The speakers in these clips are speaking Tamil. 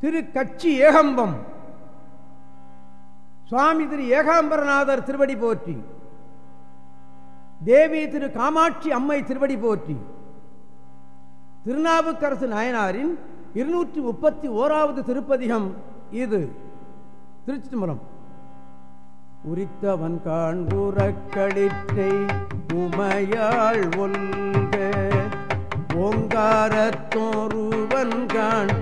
திரு கட்சி ஏகம்பம். சுவாமி திரு ஏகாம்பரநாதர் திருவடி போற்றி. தேவி திரு காமாட்சி அம்மை திருவடி போற்றி. திருநாவுக்கரசு நாயனாரின் இருநூற்றி முப்பத்தி ஓராவது திருப்பதிகம் இது. திருச்சி தம்பரம் உரித்தவன் காண்புறக்களிற்றை உமையாள் ஒல்க ஓங்காரத்தோருவன் காண்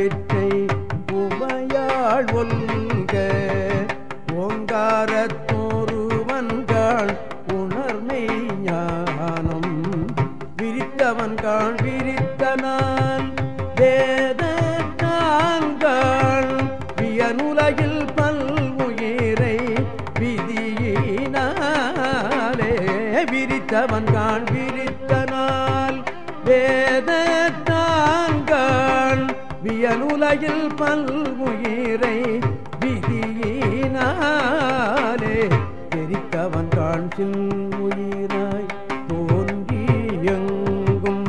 காண்புறக்களிற்றை உமையாள் ஒல்க ஓங்காரத்தோருவன்காள் உணர்மை ஞானம். விரித்தவன் விரித்தனான் விரித்தனால் வேத நாங்கள் வியனுலகில் பல்வுயிரை விதியினாலே. விரித்தவன்காள் விரித்தனால் வேத வியனுலகில் பல்முயிரை விதியினாலே தெரித்தவன் காண்சில் உயிராய் தோன்றி எங்கும்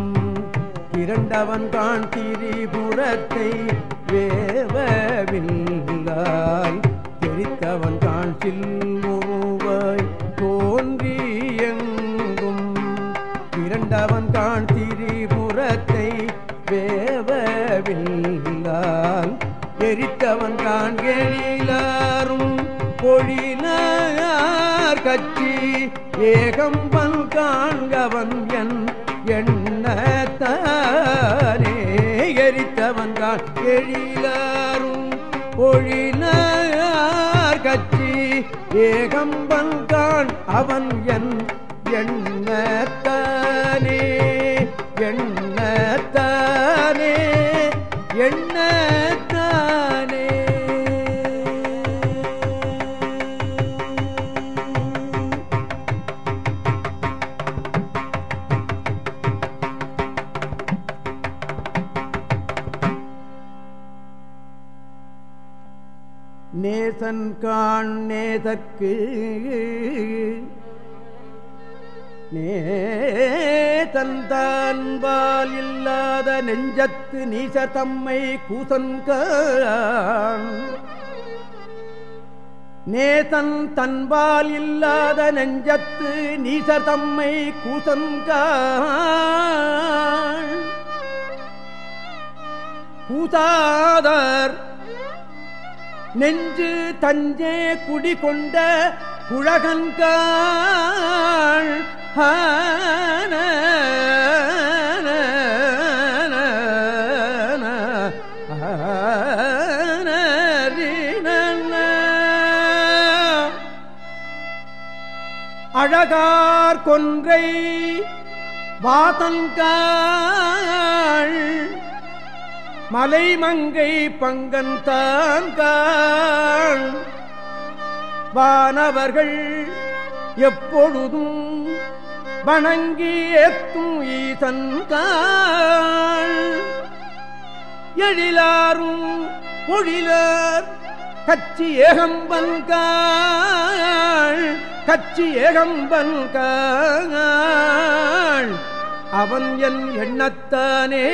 இரண்டவன் காண் திரிபுரத்தை வேவவில்லாய் தெரித்தவன் காண்சில் மூவாய் தோன்றி எங்கும் இரண்டவன் காண் திரிபுரத்தை வேவவில்லை எரித்தவன் தான் எழிலாரும் பொழினார் கட்சி. ஏகம்பன் காண்கவன் என் எண்ணத்தானே. எரித்தவன் தான் எழிலாரும் பொழினார் கட்சி. ஏகம்பன் காண் அவன் என் எண்ணத்தானே. நேசன் காண் நேதற்கு நேதந்தான்பால் இல்லாத நெஞ்சத்து நீச தம்மை கூசன்கான் நேதன் தன்பால் இல்லாத நெஞ்சத்து நீச தம்மை கூசன்கான் கூதாதர் நெஞ்சு தஞ்சே குடிகொண்ட குழகன்காள். ஹான அழகார் கொன்றை வாதன்காள். மலைமங்கை பங்கன் தான் வானவர்கள் எப்பொழுதும் வணங்கி ஏத்தும் ஈசன்காள் எழிலாரும் பொழிலார் கச்சி ஏகம்பன்காள் கச்சி ஏகம்பன்காள் அவன் என் எண்ணத்தானே.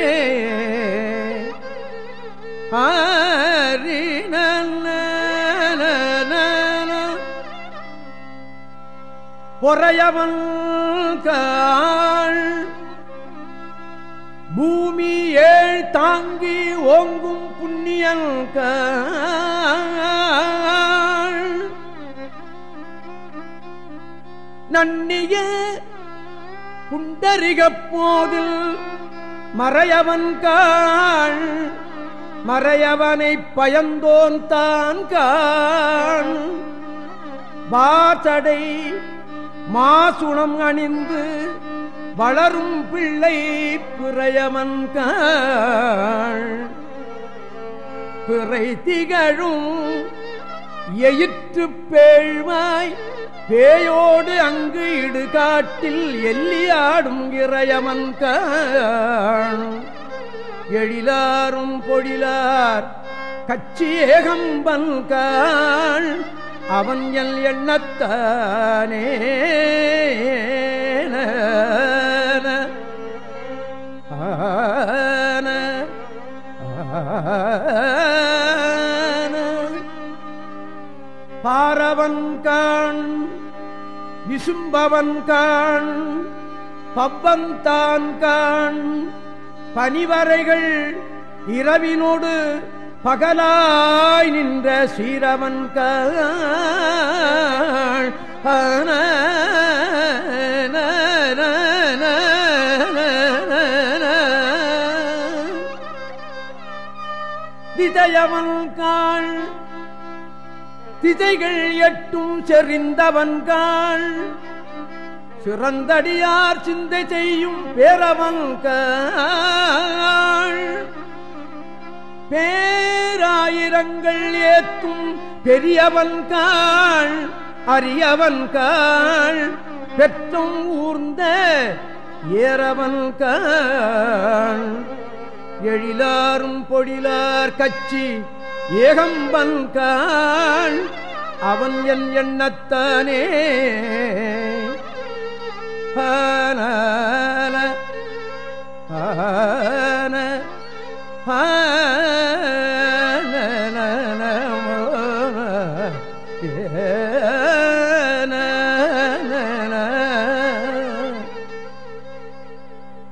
பொறையவன் காள் பூமி ஏழ் தாங்கி ஓங்கும் புண்ணியன் காள் நன்னிய புண்டரிகப் போதில் மறையவன் காள் மறையவனை பயந்தோன் தான் கான் வாசடை மாசுணம் அணிந்து வளரும் பிள்ளை பிறையவன் காள் பிறை திகழும் எயிற்று பேழ்வாய் பேயோடு அங்கு இடுகாட்டில் எல்லியாடும் இறையமன் காண். எழிலாரும் பொழிலார். கச்சி ஏகம்பன் காள் அவன் எல் எண்ணத்தானே. பாரவன் காண் விசும்பவன் காண் பவ்வன் தான் காண் பனிவரைகள் இரவினோடு பகலாய் நின்ற சீரவன் காண். ஆன காள். திதைகள் எட்டும் செறிந்தவன் காள். சிறந்தடியார் சிந்தை செய்யும் பேரவங்க பேராயிரங்கள் ஏத்தும் பெரியவன் காள் அரியவன் காள். பெற்றும் ஊர்ந்த ஏறவன் காள். எழிலாரும் பொழிலார் கச்சி ஏகம்பன் காள். அவன் என் எண்ணத்தானே.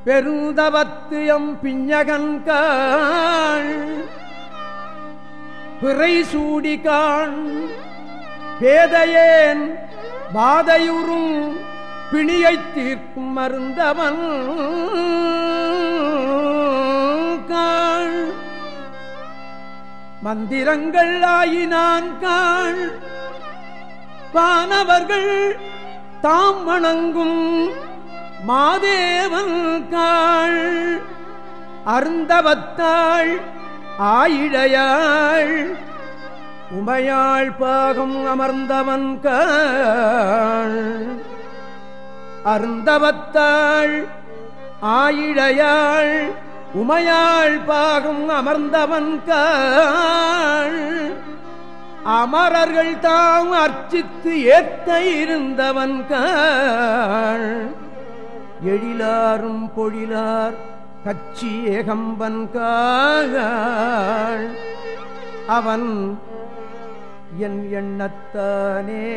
பெருந்தவத்து எம் பிஞ்சகன்காள் பிறை சூடிகான் பேதையேன் பாதையுறும் பிணியை தீர்க்கும் மருந்தவன் காள். மந்திரங்கள் ஆயினான் காள். பானவர்கள் தாம் வணங்கும் மாதேவன் காள். அருந்தவத்தாள் ஆயிழையாள். உமையாள் பாகம் அமர்ந்தவன் காள். அருந்தவத்தாள் ஆயிழையாள் உமையாள் பாகும் அமர்ந்தவன் காள். அமரர்கள் தாம் அர்ச்சித்து ஏத்த இருந்தவன் காள். எழிலாரும் பொழிலார் கச்சி ஏகம்பன் காள் அவன் என் எண்ணத்தானே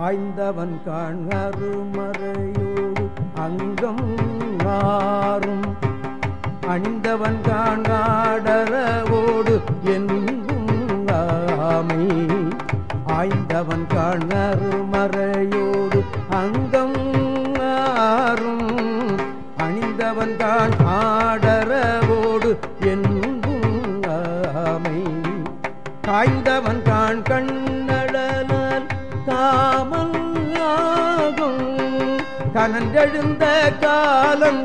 ஆய்ந்தவன் காண்கருமறையோடு அங்கம் ஆறும் அணிந்தவன் காண்காடரவோடு என் கணவன் காணரு மறையோடு அங்கம் ஆறும். அணிந்தவன் காண் ஆடரவோடு என்னும் ஆமை. காய்ந்தவன் காண் கண்ணடலால் காமல் ஆகும். கனன்றெழுந்த காலம்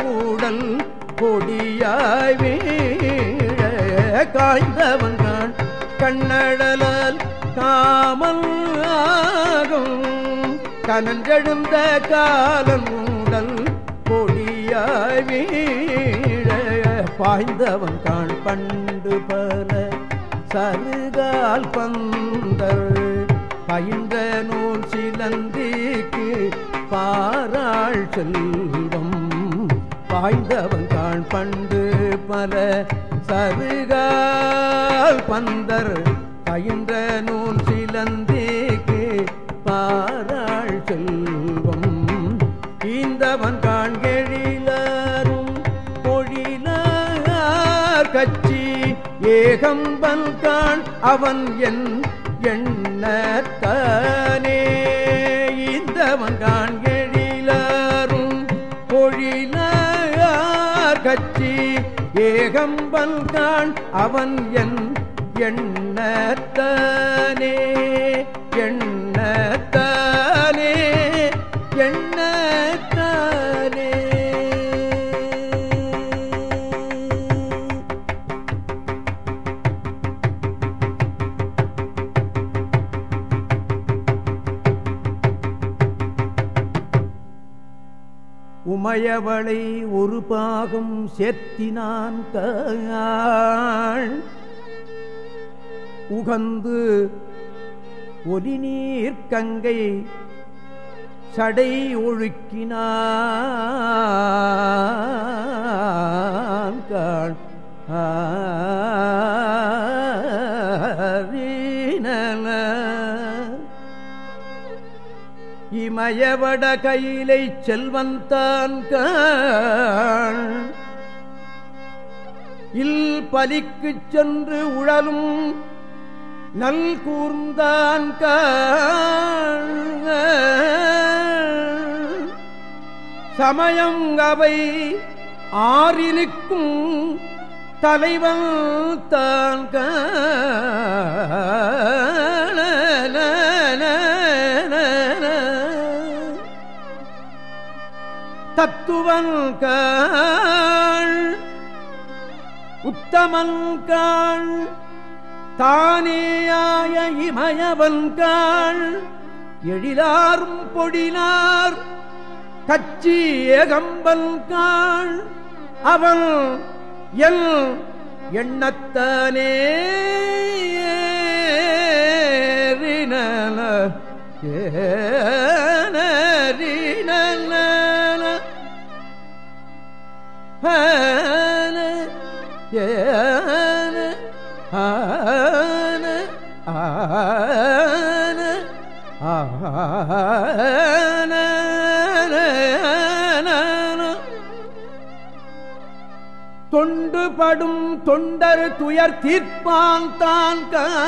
கொடியாய் வீழ. காய்ந்தவன் காண் கண்ணடலால் காமல் ஆகும். கனஞ்செழுந்த காலம் ஊடல் கொடியாய் வீழ. பாய்ந்தவன் காண் பண்டு பல சருகால் பந்தர் பயின்ற நூல் சிலந்திக்கு பாராள் செல்வம். பாய்ந்தவன் காண் பண்டு பல சருகால் பந்தர் பாயின்ற நூல் சிலந்தேக்கு பாராள் செல்வம். ஈந்தவன் காண்கெழிலும் பொழிலார் கட்சி ஏகம்பன் காண் அவன் என் எண்ணத்தானே. இந்தவன் காண்கெழிலும் பொழிலார் கட்சி ஏகம்பன் காண் அவன் என் எண்ணத்தானே எண்ணத்தானே எண்ணத்தானே. உமையவளை ஒரு பாகம் சேர்த்தினான் காள் உகந்து ஒலி நீர் சடை ஒழுக்கினான் காண் இமயவட கையிலை செல்வந்தான் காண் இல் பலிக்குச் சென்று உழலும் நல் கூர்ந்தான் காண் சமயம் அவை ஆறினுக்கும் தலைவன் தான் தத்துவன் காள் உத்தமன் காள் தானேயாய இமயவன்காள் எழிலாரும் பொடினார் கச்சி ஏகம்பன் அவள் எல் எண்ணத்தானே ஏ துயர் தீர்ப்பான் தான் காண்.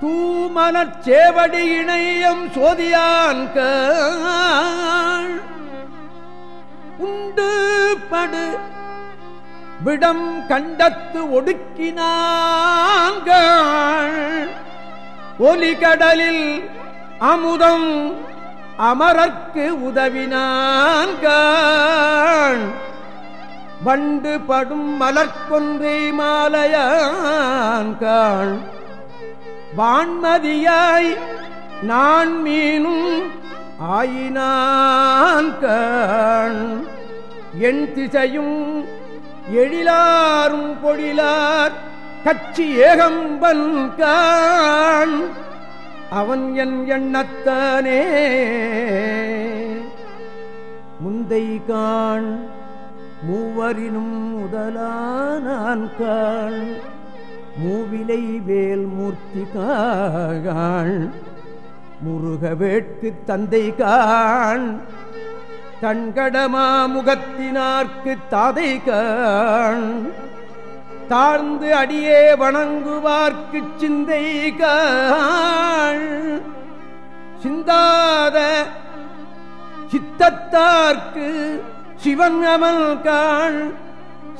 தூமலச் சேவடி இணையம் சோதியான் உண்டு படு விடம் கண்டத்து ஒடுக்கினாங்கள் ஒலிகடலில் அமுதம் அமரர்க்கு உதவினான்கான் வண்டு படும் மலர்கொன்றை மாலையான்கான் வான்மதியாய் நான் மீனும் ஆயினான்கான் என் திசையும் எழிலாரும் பொழிலார் கச்சி ஏகம்பன் கான் அவன் என் எண்ணத்தானே. முந்தை காண் மூவரினும் முதலானான் காண் மூவிலை வேல் மூர்த்தி காள் முருக வேட்கு தந்தை காண் தன்கடமா முகத்தினார்க்கு தாதை காண் தாழ்ந்து அடியே வணங்குவார்க்கு சிந்தை காள் சிந்தாத சித்தத்தார்க்கு சிவன் அமல் காள்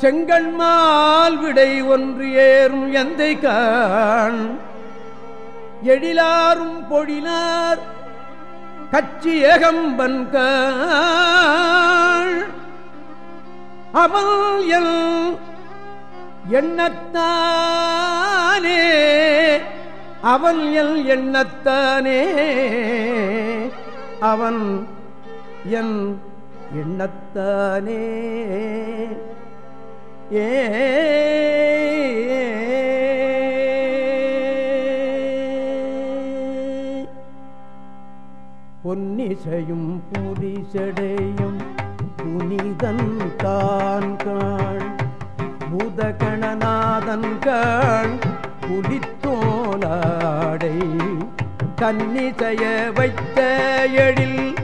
செங்கண்மால் விடை ஒன்று ஏறும் எந்தை காண் எழிலாரும் பொழினார் கச்சி ஏகம்பன் அமல் எல் எண்ணத்தானே அவன் எல் எண்ணத்தானே அவன் என் எண்ணத்தானே. ஏ பொன்னிசையும் புரிசடையும் புனிதன் தான் காள் பூதகணநாதன் காள் புலித்தோலாடை கன்னிசைய வைத்த எழில்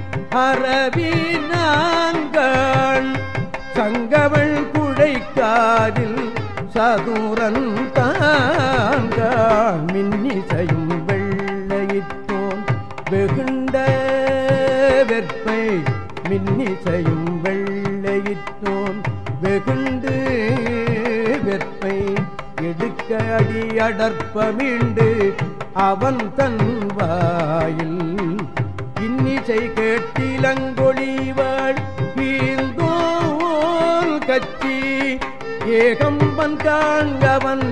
அரபி நாங்கள் சங்கவள் குழைக்காதில் சதுரன் தாங்கள் மின்னிசையும் வெள்ளையிட்டோன் வெகுண்ட வெற்பை மின்னிசையும் வெள்ளையிட்டோன் வெகுண்டு வெற்பை எடுக்க அடி மீண்டு அவன் தன் வாயில் இசை கேட்டிலங்கொழிவாள் ஈந்தோல் கச்சி. ஏகம்பன் காண்கவன்